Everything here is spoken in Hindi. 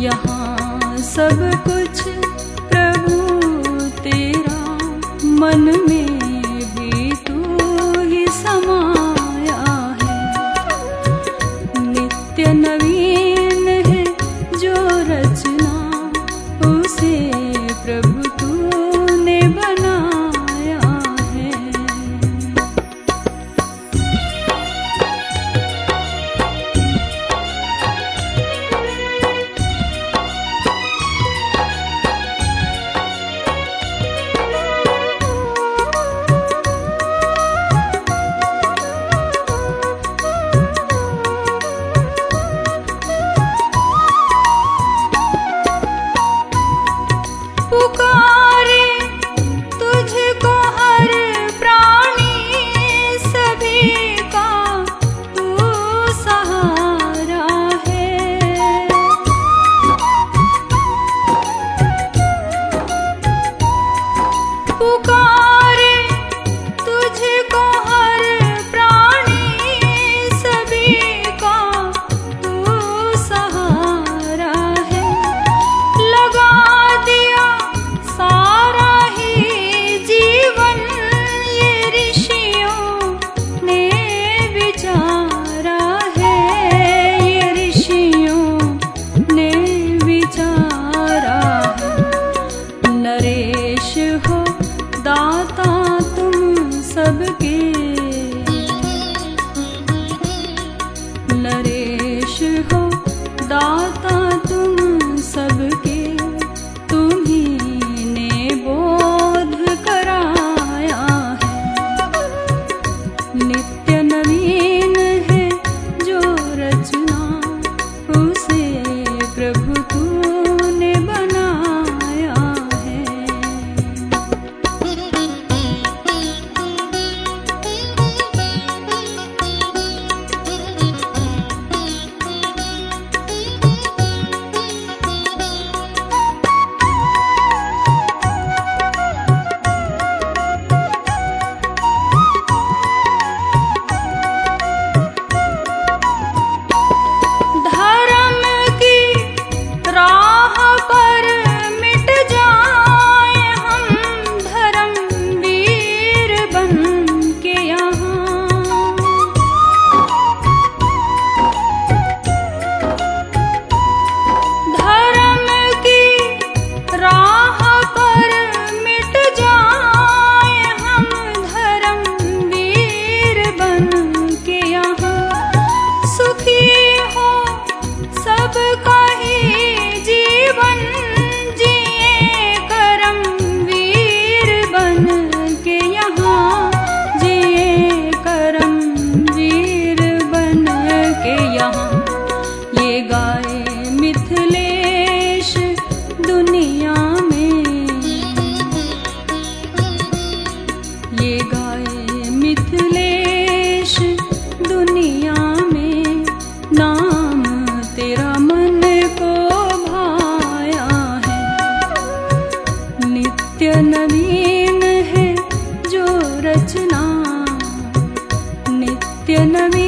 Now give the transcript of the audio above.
यहाँ सब कुछ प्रभु तेरा मन में मिथिलेश, दुनिया में नाम तेरा मन को भाया है। नित्य नवीन है जो रचना, नित्य नवीन